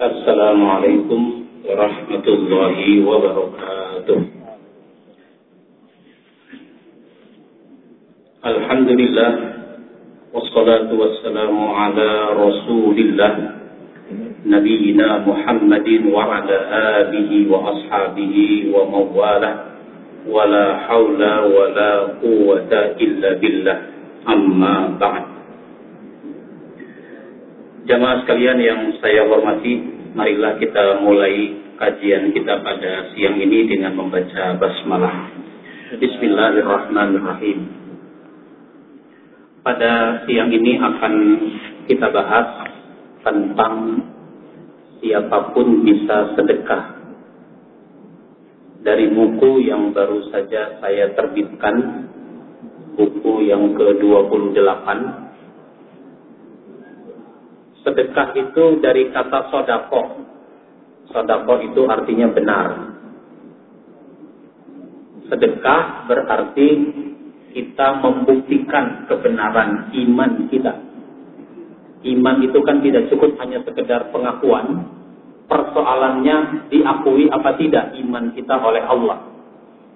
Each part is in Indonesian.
السلام عليكم ورحمة الله وبركاته. الحمد لله والصلاة والسلام على رسول الله نبينا محمد وعلى آله وأصحابه ومن والاه ولا حول ولا قوة إلا بالله. أما بعد. Jamaah sekalian yang saya hormati, marilah kita mulai kajian kita pada siang ini dengan membaca basmalah. Bismillahirrahmanirrahim. Pada siang ini akan kita bahas tentang siapa pun bisa sedekah. Dari buku yang baru saja saya terbitkan, buku yang ke-28, sedekah itu dari kata sodako. Sodako itu artinya benar. Sedekah berarti kita membuktikan kebenaran iman kita. Iman itu kan tidak cukup hanya sekedar pengakuan. Persoalannya diakui apa tidak iman kita oleh Allah.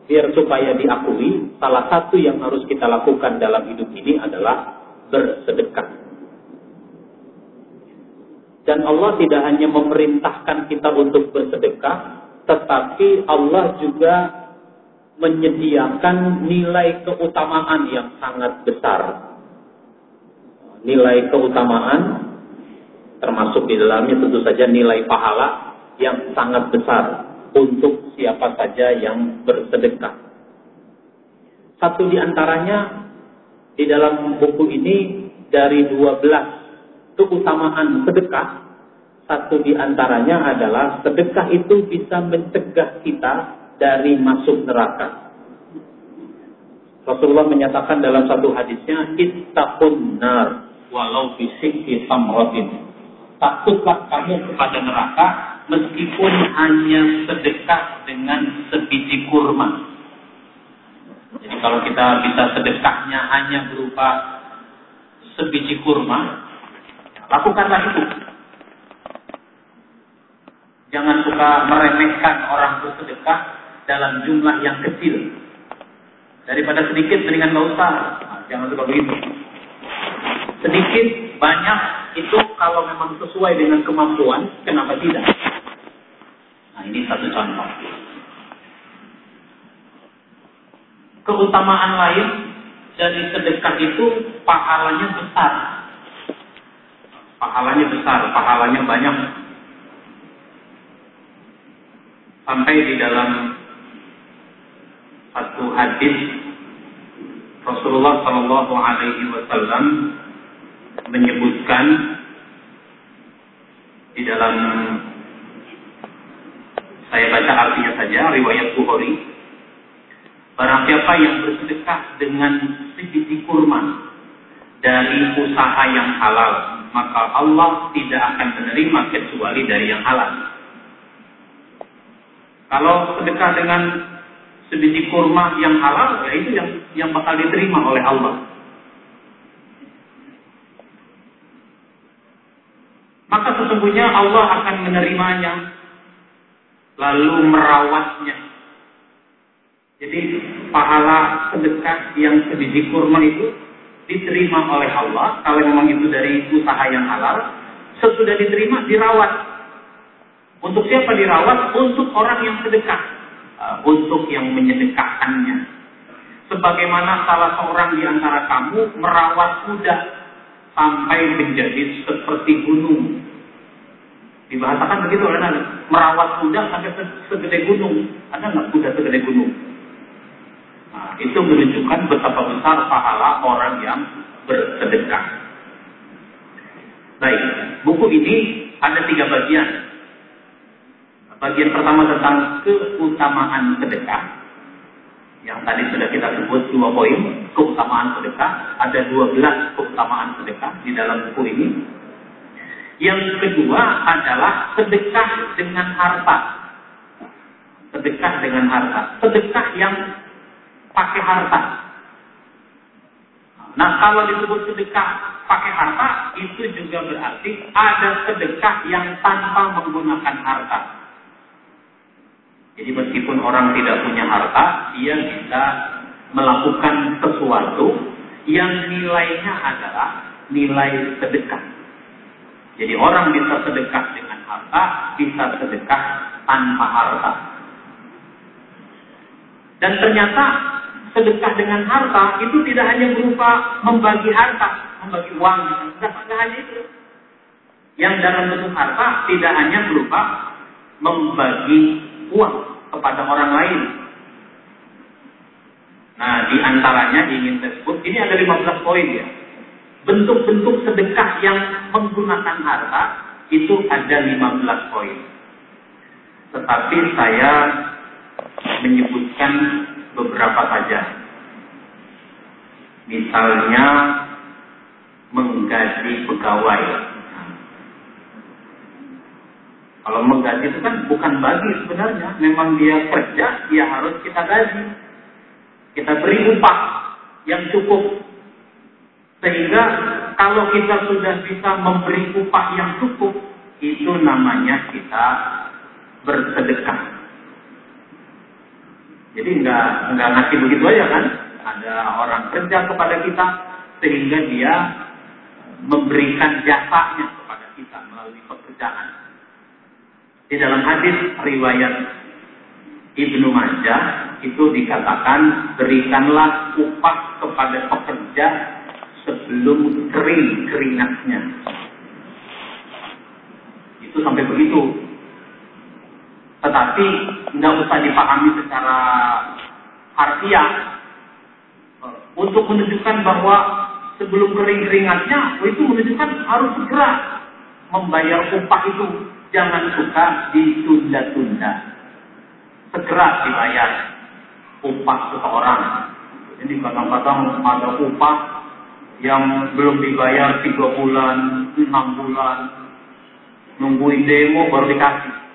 Biar supaya diakui, salah satu yang harus kita lakukan dalam hidup ini adalah bersedekah. Dan Allah tidak hanya memerintahkan kita untuk bersedekah, tetapi Allah juga menyediakan nilai keutamaan yang sangat besar. Nilai keutamaan termasuk di dalamnya tentu saja nilai pahala yang sangat besar untuk siapa saja yang bersedekah. Satu di antaranya di dalam buku ini dari 12 keutamaan sedekah, satu di antaranya adalah sedekah itu bisa mencegah kita dari masuk neraka. Rasulullah menyatakan dalam satu hadisnya, Ittaqun nar walau fisik tamratin. Takutlah kamu kepada neraka meskipun hanya sedekah dengan sebiji kurma. Jadi kalau kita bisa sedekahnya hanya berupa sebiji kurma, Lakukanlah itu. Jangan suka meremehkan orang bersedekah dalam jumlah yang kecil. Daripada sedikit mendingan nggak usah. Nah, jangan suka begitu. Sedikit, banyak itu kalau memang sesuai dengan kemampuan, kenapa tidak? Nah ini satu contoh. Keutamaan lain dari sedekah itu pahalanya besar pahalanya besar, pahalanya banyak. Sampai di dalam satu hadis Rasulullah Shallallahu Alaihi Wasallam menyebutkan di dalam saya baca artinya saja riwayat Bukhari barang siapa yang bersedekah dengan sebiji kurma dari usaha yang halal maka Allah tidak akan menerima kecuali dari yang halal. Kalau sedekah dengan sebiji kurma yang halal, ya itu yang yang bakal diterima oleh Allah. Maka sesungguhnya Allah akan menerimanya, lalu merawatnya. Jadi pahala sedekah yang sebiji kurma itu diterima oleh Allah kalau memang itu dari usaha yang halal sesudah diterima dirawat. Untuk siapa dirawat? Untuk orang yang sedekah. Uh, untuk yang menyedekahkannya. Sebagaimana salah seorang di antara kamu merawat kuda sampai menjadi seperti gunung. Dibahasakan begitu oleh merawat kuda sampai segede gunung. Ada nggak kuda segede gunung Nah, itu menunjukkan betapa besar pahala orang yang bersedekah. Baik, buku ini ada tiga bagian. Bagian pertama tentang keutamaan sedekah. Yang tadi sudah kita sebut dua poin, keutamaan sedekah. Ada dua belas keutamaan sedekah di dalam buku ini. Yang kedua adalah sedekah dengan harta. Sedekah dengan harta. Sedekah yang pakai harta. Nah kalau disebut sedekah pakai harta, itu juga berarti ada sedekah yang tanpa menggunakan harta. Jadi meskipun orang tidak punya harta, dia bisa melakukan sesuatu yang nilainya adalah nilai sedekah. Jadi orang bisa sedekah dengan harta, bisa sedekah tanpa harta. Dan ternyata sedekah dengan harta itu tidak hanya berupa membagi harta, membagi uang, tidak, hanya itu. Yang dalam bentuk harta tidak hanya berupa membagi uang kepada orang lain. Nah, di antaranya ingin saya sebut, ini ada 15 poin ya. Bentuk-bentuk sedekah yang menggunakan harta itu ada 15 poin. Tetapi saya menyebutkan beberapa saja. Misalnya menggaji pegawai. Kalau menggaji itu kan bukan bagi sebenarnya, memang dia kerja, dia harus kita gaji. Kita beri upah yang cukup. Sehingga kalau kita sudah bisa memberi upah yang cukup, itu namanya kita bersedekah. Jadi nggak nggak ngasih begitu aja kan? Ada orang kerja kepada kita sehingga dia memberikan jasanya kepada kita melalui pekerjaan. Di dalam hadis riwayat Ibnu Majah itu dikatakan berikanlah upah kepada pekerja sebelum kering keringatnya. Itu sampai begitu tetapi nggak usah dipahami secara harfiah. Untuk menunjukkan bahwa sebelum kering keringatnya itu menunjukkan harus segera membayar upah itu. Jangan suka ditunda-tunda. Segera dibayar upah seseorang. Jadi kadang-kadang ada upah yang belum dibayar tiga bulan, enam bulan, nungguin demo baru dikasih.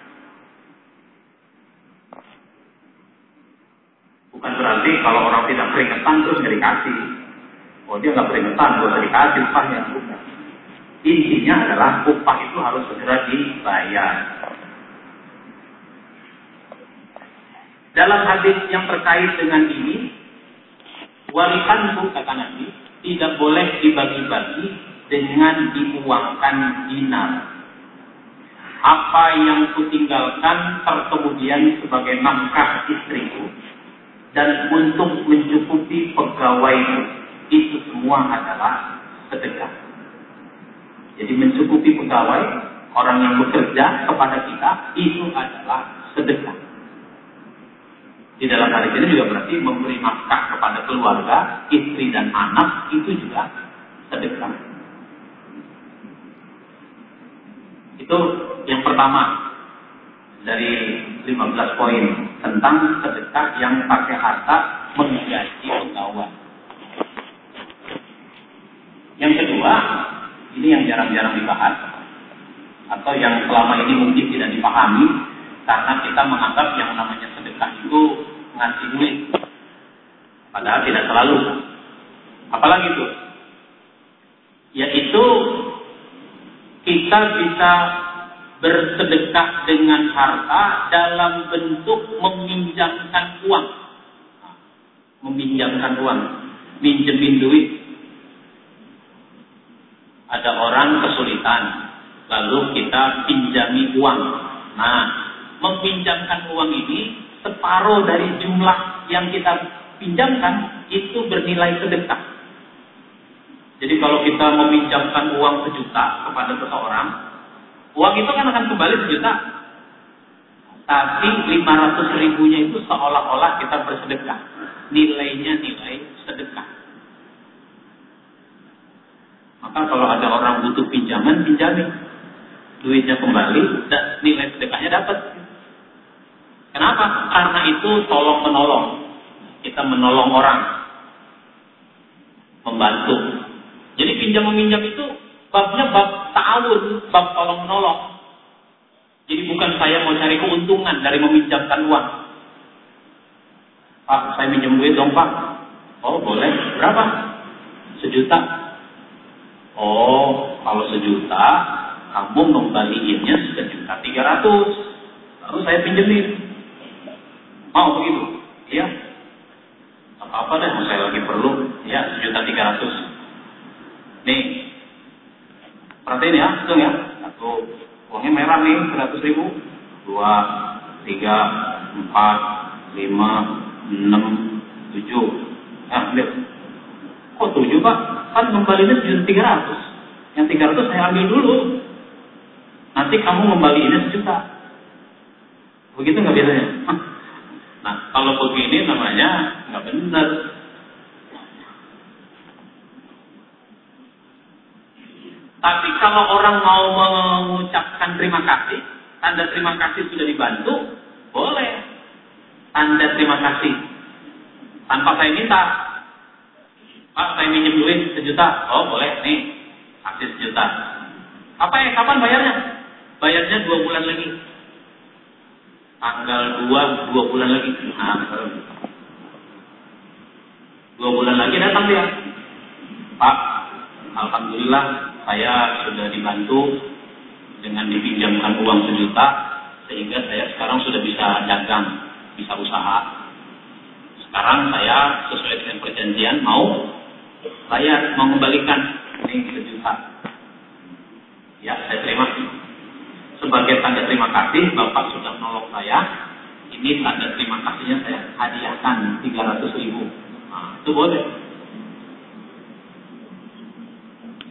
Bukan berarti kalau orang tidak keringetan terus nggak dikasih. Oh dia nggak keringetan, gue dikasih upahnya. Bukan. Intinya adalah upah itu harus segera dibayar. Dalam hadis yang terkait dengan ini, warisan kata Nabi tidak boleh dibagi-bagi dengan diuangkan dinar. Apa yang kutinggalkan terkemudian sebagai nafkah istriku dan untuk mencukupi pegawai itu semua adalah sedekah. Jadi mencukupi pegawai orang yang bekerja kepada kita itu adalah sedekah. Di dalam hari ini juga berarti memberi nafkah kepada keluarga, istri dan anak itu juga sedekah. Itu yang pertama dari 15 poin tentang sedekah yang pakai harta menggaji pegawai. Yang kedua, ini yang jarang-jarang dibahas atau yang selama ini mungkin tidak dipahami karena kita menganggap yang namanya sedekah itu ngasih duit. Padahal tidak selalu. Apalagi itu? Yaitu kita bisa bersedekah dengan harta dalam bentuk meminjamkan uang. Meminjamkan uang, minjemin duit. Ada orang kesulitan, lalu kita pinjami uang. Nah, meminjamkan uang ini separuh dari jumlah yang kita pinjamkan itu bernilai sedekah. Jadi kalau kita meminjamkan uang sejuta kepada seseorang, Uang itu kan akan kembali sejuta. Tapi 500 ribunya itu seolah-olah kita bersedekah. Nilainya nilai sedekah. Maka kalau ada orang butuh pinjaman, pinjamin. Duitnya kembali, dan nilai sedekahnya dapat. Kenapa? Karena itu tolong menolong. Kita menolong orang. Membantu. Jadi pinjam meminjam itu babnya bab ta'awun, bab tolong menolong. Jadi bukan saya mau cari keuntungan dari meminjamkan uang. Pak, saya minjem duit dong Pak. Oh boleh, berapa? Sejuta. Oh, kalau sejuta, kamu membaliinnya sejuta tiga ratus. Lalu saya pinjemin. Mau begitu? Iya. Apa-apa deh, saya lagi perlu. Ya, sejuta tiga ratus. Nih, perhatiin ya, hitung ya. Satu, uangnya merah nih, seratus ribu. Dua, tiga, empat, lima, enam, tujuh. Nah, lihat. Kok tujuh pak? Kan kembalinya sejuta tiga ratus. Yang tiga ratus saya ambil dulu. Nanti kamu kembaliinnya sejuta. Begitu nggak biasanya? Nah, kalau begini namanya nggak benar. Tapi kalau orang mau mengucapkan terima kasih, tanda terima kasih sudah dibantu, boleh. Tanda terima kasih. Tanpa saya minta. Pak, saya minjem duit sejuta. Oh, boleh. Nih, kasih sejuta. Apa ya? Kapan bayarnya? Bayarnya dua bulan lagi. Tanggal dua, dua bulan lagi. Nah, dua bulan lagi datang dia. Pak, Alhamdulillah saya sudah dibantu dengan dipinjamkan uang sejuta sehingga saya sekarang sudah bisa dagang, bisa usaha. Sekarang saya sesuai dengan perjanjian mau bayar, mau kembalikan ini sejuta. Ya, saya terima. Sebagai tanda terima kasih, Bapak sudah menolong saya. Ini tanda terima kasihnya saya hadiahkan 300 ribu. Nah, itu boleh.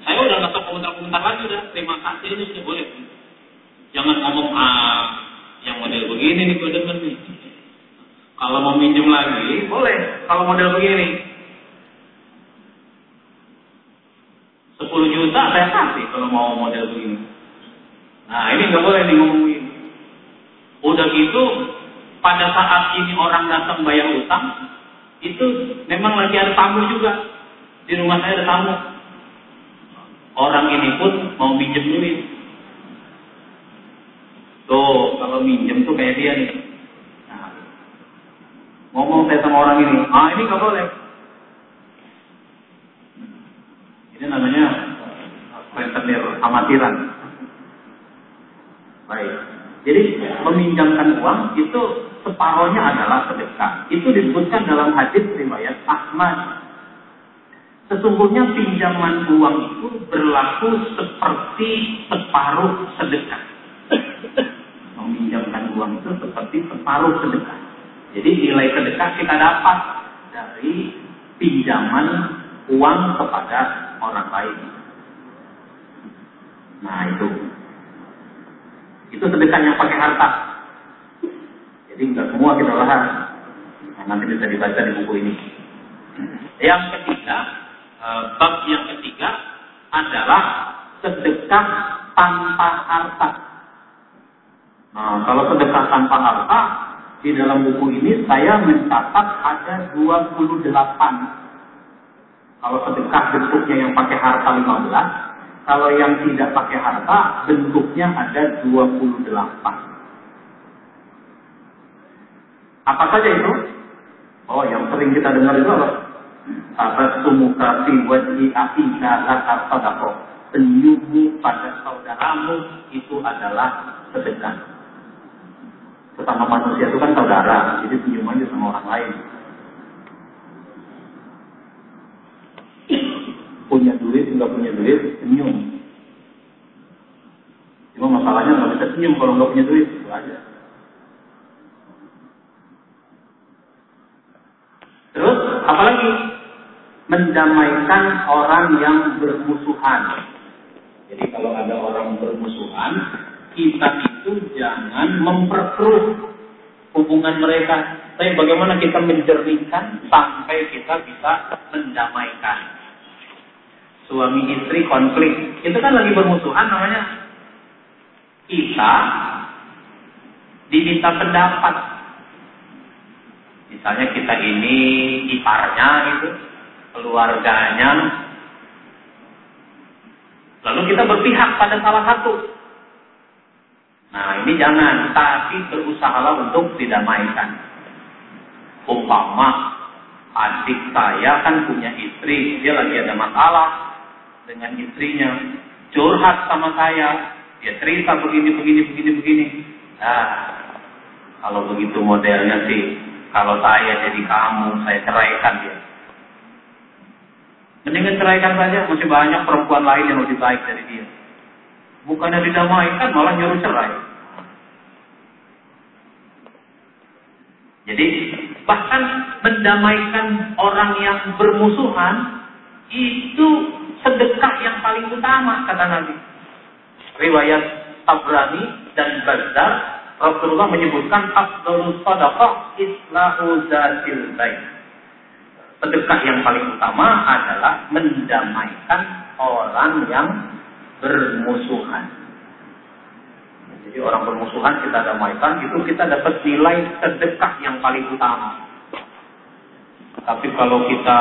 Saya komentar-komentar lagi udah. Terima kasih ini sudah boleh. Jangan ngomong ah yang model begini nih gue demen nih. Kalau mau minjem lagi boleh. Kalau model begini 10 juta saya kasih kalau mau model begini. Nah ini nggak boleh nih ngomong begini. Udah gitu pada saat ini orang datang bayar utang itu memang lagi ada tamu juga di rumah saya ada tamu orang ini pun mau minjem duit. Tuh, kalau minjem tuh kayak dia nih. Nah, ngomong saya sama orang ini, ah ini nggak boleh. Ini namanya rentenir amatiran. Baik. Jadi meminjamkan uang itu separohnya adalah sedekah. Itu disebutkan dalam hadis riwayat Ahmad Sesungguhnya pinjaman uang itu berlaku seperti separuh sedekah. Meminjamkan uang itu seperti separuh sedekah. Jadi nilai sedekah kita dapat dari pinjaman uang kepada orang lain. Nah itu. Itu sedekah yang pakai harta. Jadi nggak semua kita bahas. Nah, nanti bisa dibaca di buku ini. Yang ketiga, bab yang ketiga adalah sedekah tanpa harta. Nah, kalau sedekah tanpa harta, di dalam buku ini saya mencatat ada 28. Kalau sedekah bentuknya yang pakai harta 15, kalau yang tidak pakai harta bentuknya ada 28. Apa saja itu? Oh, yang sering kita dengar itu apa? Tabasumuka fi wajhi akika laka sadaqah. Senyummu pada saudaramu itu adalah sedekah. Sesama manusia itu kan saudara, jadi senyumannya sama orang lain. Punya duit, nggak punya duit, senyum. Cuma masalahnya nggak bisa senyum kalau nggak punya duit, itu aja. Terus, apalagi? Mendamaikan orang yang bermusuhan. Jadi kalau ada orang bermusuhan, kita itu jangan memperkeruh hubungan mereka. Tapi bagaimana kita menjernihkan sampai kita bisa mendamaikan. Suami istri konflik, itu kan lagi bermusuhan namanya. Kita diminta pendapat. Misalnya kita ini iparnya gitu, keluarganya. Lalu kita berpihak pada salah satu. Nah ini jangan, tapi berusahalah untuk didamaikan. Umpama adik saya kan punya istri, dia lagi ada masalah dengan istrinya, curhat sama saya, dia cerita begini, begini, begini, begini. Nah, kalau begitu modelnya sih, kalau saya jadi kamu, saya ceraikan dia. Mendingan ceraikan saja, masih banyak perempuan lain yang lebih baik dari dia. Bukannya didamaikan, malah nyuruh cerai. Jadi bahkan mendamaikan orang yang bermusuhan itu sedekah yang paling utama kata Nabi. Riwayat Tabrani dan Bazzar Rasulullah menyebutkan afdhalus sadaqah islahu zatil bain. Sedekah yang paling utama adalah mendamaikan orang yang bermusuhan. Jadi orang bermusuhan kita damaikan, itu kita dapat nilai sedekah yang paling utama. Tapi kalau kita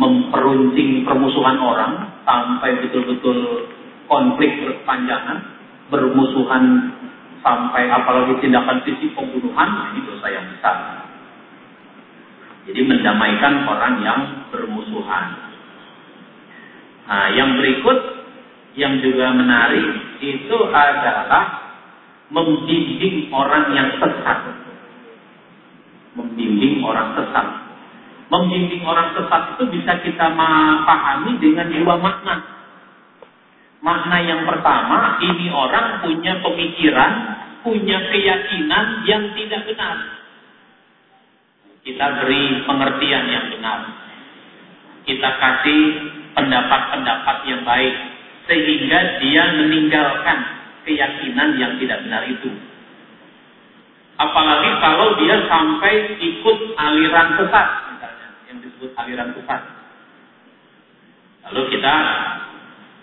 memperuncing permusuhan orang sampai betul-betul konflik berkepanjangan, bermusuhan sampai apalagi tindakan fisik pembunuhan, nah ini dosa yang besar. Jadi mendamaikan orang yang bermusuhan. Nah, yang berikut yang juga menarik itu adalah membimbing orang yang sesat. Membimbing orang sesat. Membimbing orang sesat itu bisa kita pahami dengan dua makna. Makna yang pertama, ini orang punya pemikiran, punya keyakinan yang tidak benar. Kita beri pengertian yang benar. Kita kasih pendapat-pendapat yang baik. Sehingga dia meninggalkan keyakinan yang tidak benar itu. Apalagi kalau dia sampai ikut aliran sesat, misalnya, yang disebut aliran sesat. Lalu kita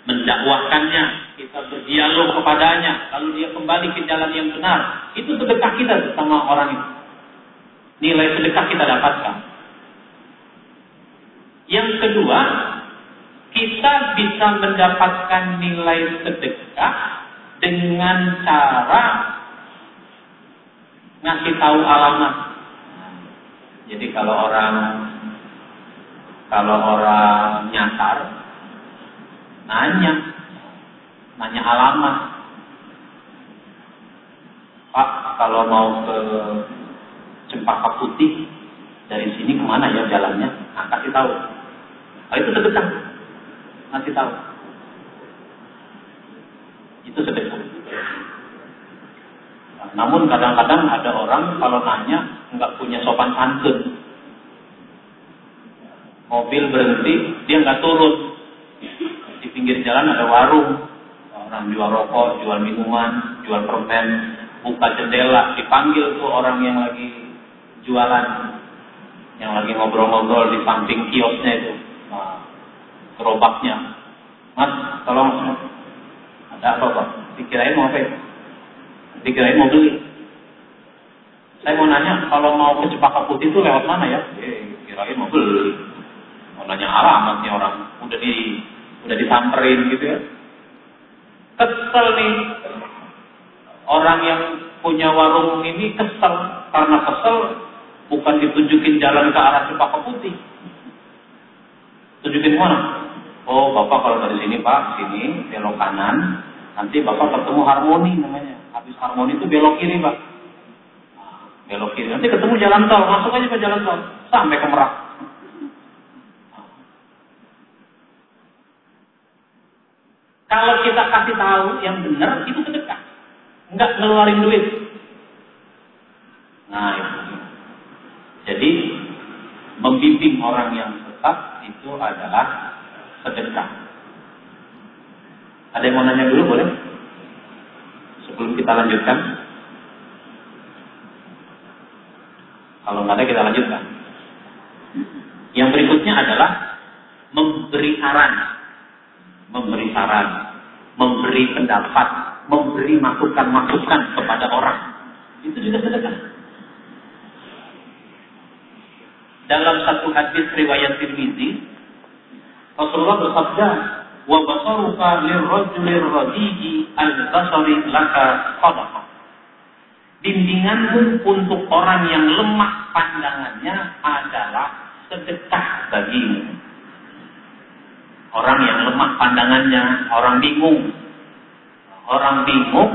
mendakwahkannya, kita berdialog kepadanya, lalu dia kembali ke jalan yang benar. Itu sedekah kita sama orang itu. Nilai sedekah kita dapatkan. Yang kedua, kita bisa mendapatkan nilai sedekah dengan cara ngasih tahu alamat. Jadi kalau orang kalau orang nyasar nanya nanya alamat. Pak, kalau mau ke Cempaka Putih dari sini ke mana ya jalannya? Nah, kasih tahu. Oh, itu sedekah. Ngasih tahu. Itu sedekah. Namun kadang-kadang ada orang kalau nanya nggak punya sopan santun. Mobil berhenti, dia nggak turun. Di pinggir jalan ada warung. Orang jual rokok, jual minuman, jual permen, buka jendela, dipanggil tuh orang yang lagi jualan, yang lagi ngobrol-ngobrol di samping kiosnya itu, nah, gerobaknya. Mas, tolong ada apa pak? Dikirain mau apa ya? Dikirain mau beli. Saya mau nanya, kalau mau ke Cepaka Putih itu lewat mana ya? Eh, kirain mau beli. Mau nanya alamatnya orang. Udah di udah disamperin gitu ya. Kesel nih. Orang yang punya warung ini kesel. Karena kesel bukan ditunjukin jalan ke arah Cepaka Putih. Tunjukin mana? Oh, Bapak kalau dari sini Pak, sini belok kanan, Nanti Bapak ketemu harmoni namanya. Habis harmoni itu belok kiri, Pak. Belok kiri. Nanti ketemu jalan tol, masuk aja ke jalan tol. Sampai ke Merak. Kalau kita kasih tahu yang benar, itu sedekah. Enggak ngeluarin duit. Nah, itu. Jadi, membimbing orang yang tetap itu adalah sedekah. Ada yang mau nanya dulu boleh? Sebelum kita lanjutkan. Kalau nggak ada kita lanjutkan. Yang berikutnya adalah memberi saran. Memberi saran. Memberi pendapat. Memberi masukan-masukan kepada orang. Itu juga sedekah. Dalam satu hadis riwayat Tirmizi, Rasulullah bersabda, wa basaruka lirrajulil radiji al-basari laka sadaqah. Bimbinganmu untuk orang yang lemah pandangannya adalah sedekah bagimu. Orang yang lemah pandangannya, orang bingung. Orang bingung,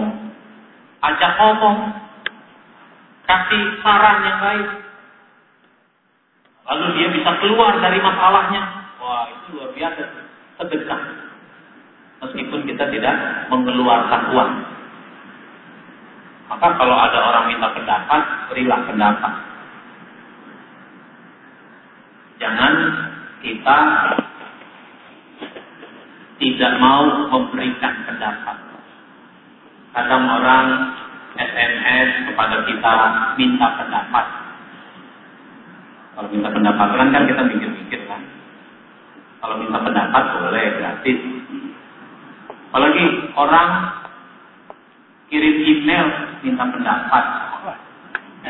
ajak ngomong. Kasih saran yang baik. Lalu dia bisa keluar dari masalahnya. Wah, itu luar biasa. Sedekah. Meskipun kita tidak mengeluarkan uang. Maka kalau ada orang minta pendapat, berilah pendapat. Jangan kita tidak mau memberikan pendapat. Kadang orang SMS kepada kita minta pendapat. Kalau minta pendapat kan, kan kita mikir-mikir kan. Kalau minta pendapat boleh gratis. Apalagi orang kirim email minta pendapat.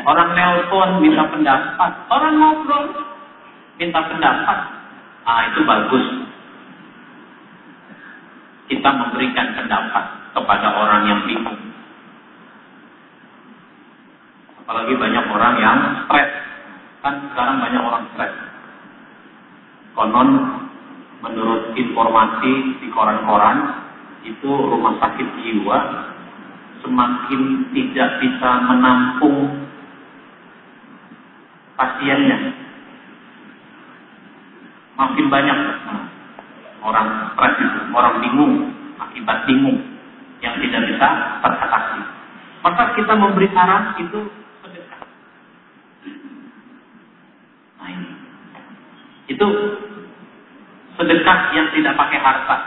Orang nelpon minta pendapat. Orang ngobrol minta pendapat. Ah itu bagus kita memberikan pendapat kepada orang yang bingung. Apalagi banyak orang yang stres. Kan sekarang banyak orang stres. Konon menurut informasi di koran-koran itu rumah sakit jiwa semakin tidak bisa menampung pasiennya. Makin banyak orang stres itu, orang bingung akibat bingung yang tidak bisa teratasi. Maka kita memberi saran itu sedekah. Nah ini. Itu sedekah yang tidak pakai harta.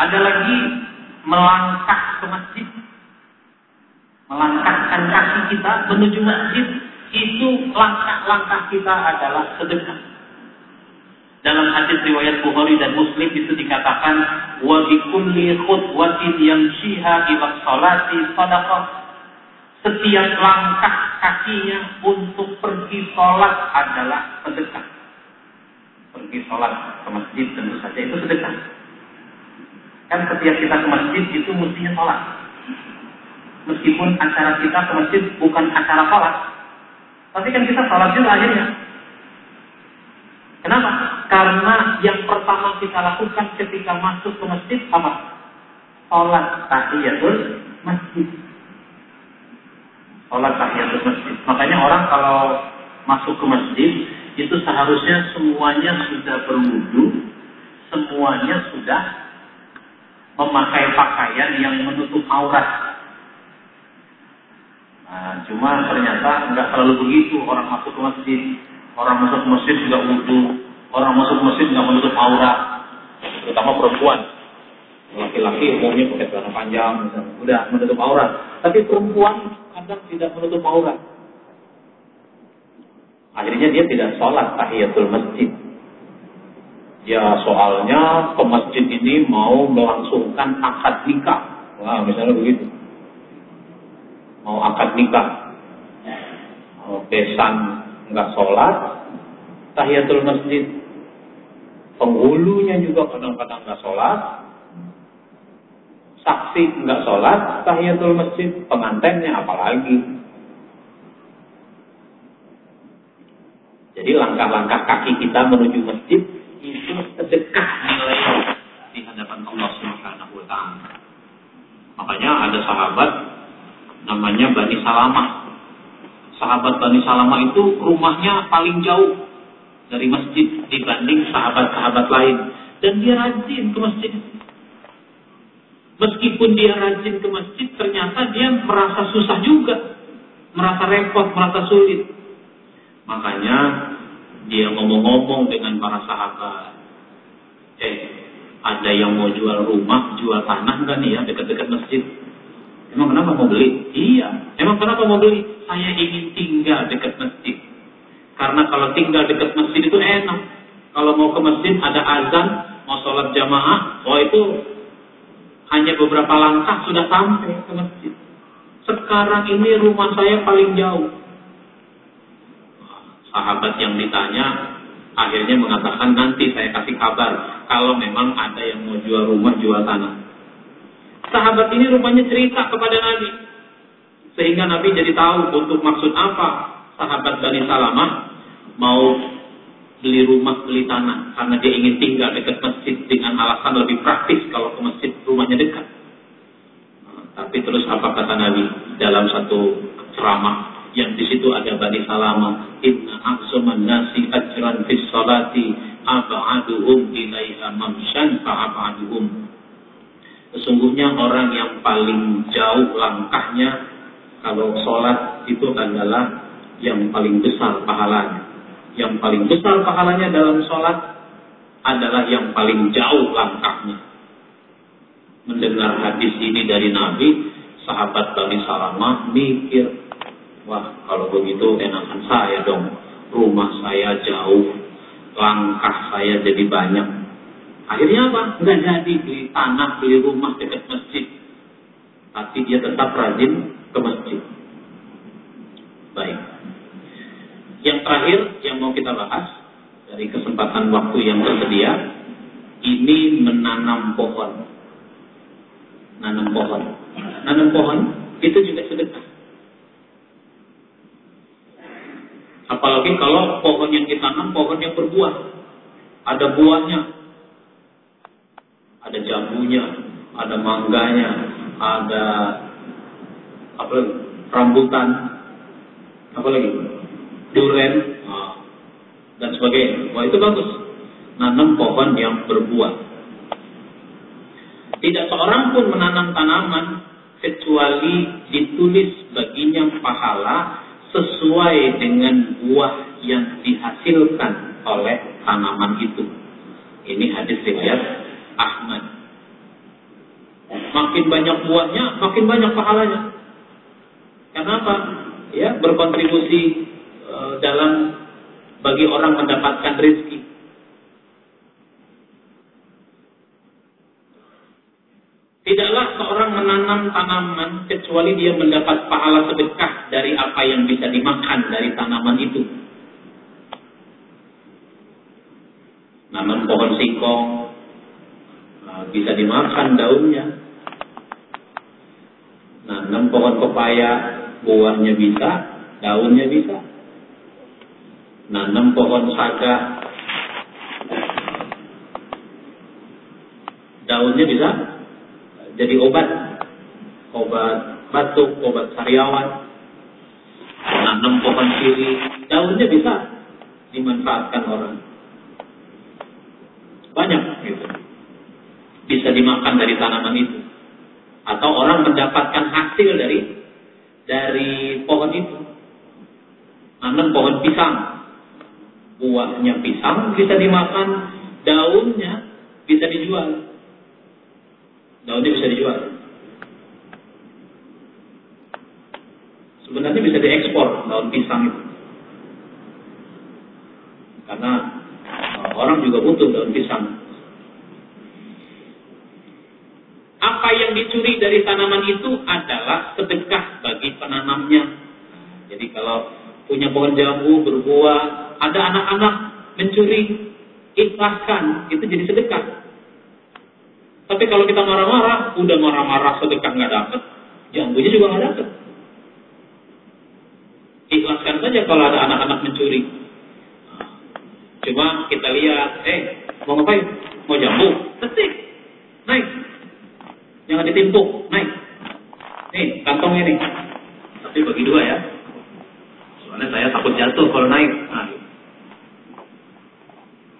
Ada lagi melangkah ke masjid. Melangkahkan kaki kita menuju masjid. Itu langkah-langkah kita adalah sedekah. Dalam hadis riwayat Bukhari dan Muslim itu dikatakan wa bi kulli khutwatin yamshiha ila salati sadaqah. Setiap langkah kakinya untuk pergi sholat adalah sedekah. Pergi sholat ke masjid tentu saja itu sedekah. Kan setiap kita ke masjid itu mestinya sholat. Meskipun acara kita ke masjid bukan acara sholat. Tapi kan kita sholat juga akhirnya. Kenapa? Karena yang pertama kita lakukan ketika masuk ke masjid apa? Sholat tahiyatul masjid. Sholat tahiyatul masjid. Makanya orang kalau masuk ke masjid itu seharusnya semuanya sudah berwudu, semuanya sudah memakai pakaian yang menutup aurat. Nah, cuma ternyata nggak terlalu begitu orang masuk ke masjid Orang masuk masjid juga wudhu. Orang masuk masjid nggak menutup aurat. Terutama perempuan. Laki-laki umumnya pakai celana panjang, misalnya. udah menutup aurat. Tapi perempuan kadang tidak menutup aurat. Akhirnya dia tidak sholat tahiyatul masjid. Ya soalnya ke masjid ini mau melangsungkan akad nikah. Wah misalnya begitu. Mau akad nikah. Besan nggak sholat, tahiyatul masjid. Penghulunya juga kadang-kadang nggak sholat, saksi nggak sholat, tahiyatul masjid, pengantennya apalagi. Jadi langkah-langkah kaki kita menuju masjid itu sedekah nilainya di hadapan Allah Subhanahu wa taala. Makanya ada sahabat namanya Bani Salamah sahabat Bani Salama itu rumahnya paling jauh dari masjid dibanding sahabat-sahabat lain. Dan dia rajin ke masjid. Meskipun dia rajin ke masjid, ternyata dia merasa susah juga. Merasa repot, merasa sulit. Makanya dia ngomong-ngomong dengan para sahabat. Eh, ada yang mau jual rumah, jual tanah kan nih ya dekat-dekat masjid? Emang kenapa mau beli? Iya. Emang kenapa mau beli? Saya ingin tinggal dekat masjid. Karena kalau tinggal dekat masjid itu enak. Kalau mau ke masjid ada azan, mau sholat jamaah, oh itu hanya beberapa langkah sudah sampai ke masjid. Sekarang ini rumah saya paling jauh. Sahabat yang ditanya akhirnya mengatakan nanti saya kasih kabar kalau memang ada yang mau jual rumah, jual tanah. Sahabat ini rupanya cerita kepada Nabi. Sehingga Nabi jadi tahu untuk maksud apa sahabat Bani Salamah mau beli rumah, beli tanah karena dia ingin tinggal dekat masjid dengan alasan lebih praktis kalau ke masjid rumahnya dekat. Nah, tapi terus apa kata Nabi dalam satu ceramah yang di situ ada Bani Salama, Inna aksuman nasi ajran fis salati ab'aduhum ilaiha mamshan fa'ab'aduhum. Sesungguhnya orang yang paling jauh langkahnya kalau sholat itu adalah yang paling besar pahalanya. Yang paling besar pahalanya dalam sholat adalah yang paling jauh langkahnya. Mendengar hadis ini dari Nabi, sahabat Bani Salamah mikir, wah kalau begitu enakan saya dong. Rumah saya jauh, langkah saya jadi banyak Akhirnya apa? Nggak jadi beli tanah, beli rumah dekat masjid. Tapi dia tetap rajin ke masjid. Baik. Yang terakhir yang mau kita bahas dari kesempatan waktu yang tersedia, ini menanam pohon. Nanam pohon. Nanam pohon itu juga sedekah. Apalagi kalau pohon yang ditanam pohon yang berbuah. Ada buahnya, ada jambunya, ada mangganya, ada apa rambutan, apa lagi? Duren, nah, dan sebagainya. Wah itu bagus. Nanam pohon yang berbuah. Tidak seorang pun menanam tanaman kecuali ditulis baginya pahala sesuai dengan buah yang dihasilkan oleh tanaman itu. Ini hadis riwayat Ahmad. Makin banyak buahnya, makin banyak pahalanya. Kenapa? Ya, berkontribusi dalam bagi orang mendapatkan rezeki. Tidaklah seorang menanam tanaman kecuali dia mendapat pahala sedekah dari apa yang bisa dimakan dari tanaman itu. Nanam pohon singkong, bisa dimakan daunnya. Nah, enam pohon pepaya buahnya bisa, daunnya bisa. Enam pohon saga daunnya bisa jadi obat, obat batuk, obat sariawan. Nanam pohon siri, daunnya bisa dimanfaatkan orang. Banyak gitu bisa dimakan dari tanaman itu. Atau orang mendapatkan hasil dari dari pohon itu. Nanam pohon pisang. Buahnya pisang bisa dimakan, daunnya bisa dijual. Daunnya bisa dijual. Sebenarnya bisa diekspor daun pisang itu. Karena eh, orang juga butuh daun pisang. apa yang dicuri dari tanaman itu adalah sedekah bagi penanamnya. Jadi kalau punya pohon jambu berbuah, ada anak-anak mencuri, ikhlaskan, itu jadi sedekah. Tapi kalau kita marah-marah, udah marah-marah sedekah nggak dapat, jambunya juga nggak dapat. Ikhlaskan saja kalau ada anak-anak mencuri. Cuma kita lihat, eh mau ngapain? Mau jambu? Petik, naik Jangan ditimpuk, naik. Nih, kantong ini. Tapi bagi dua ya. Takut jatuh kalau naik. Nah.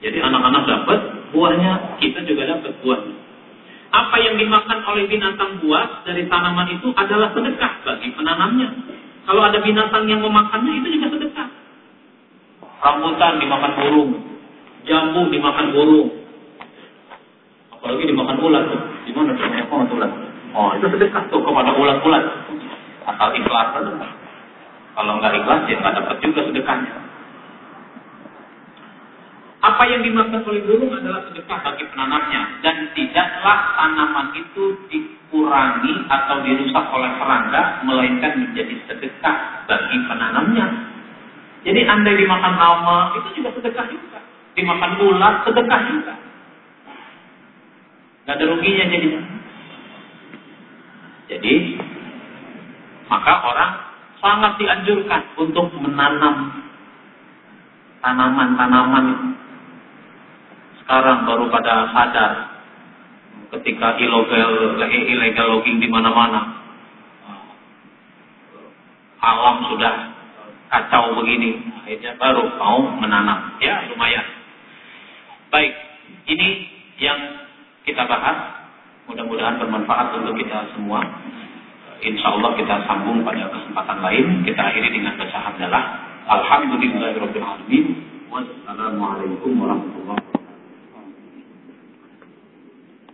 Jadi anak-anak dapat buahnya, kita juga dapat buahnya. Apa yang dimakan oleh binatang buas dari tanaman itu adalah sedekah bagi penanamnya. Kalau ada binatang yang memakannya itu juga sedekah. Rambutan dimakan burung, jambu dimakan burung, apalagi dimakan ulat tuh. Caranya kok ulat? Oh, itu sedekah tuh kepada ulat-ulat. Asal ikhlas. Kalau nggak ikhlas ya nggak dapat juga sedekahnya. Apa yang dimakan oleh burung adalah sedekah bagi penanamnya dan tidaklah tanaman itu dikurangi atau dirusak oleh serangga melainkan menjadi sedekah bagi penanamnya. Jadi andai dimakan hama itu juga sedekah juga. Dimakan ulat sedekah juga. Gak ada ruginya jadinya. Jadi, maka orang sangat dianjurkan untuk menanam tanaman-tanaman sekarang baru pada sadar ketika illegal illegal logging di mana-mana. Alam sudah kacau begini akhirnya baru mau menanam. Ya lumayan. Baik ini yang kita bahas. Mudah-mudahan bermanfaat untuk kita semua Insya Allah kita sambung pada kesempatan lain. Kita akhiri dengan baca hamdalah. Alhamdulillahirrahmanirrahim. Wassalamualaikum warahmatullahi wabarakatuh.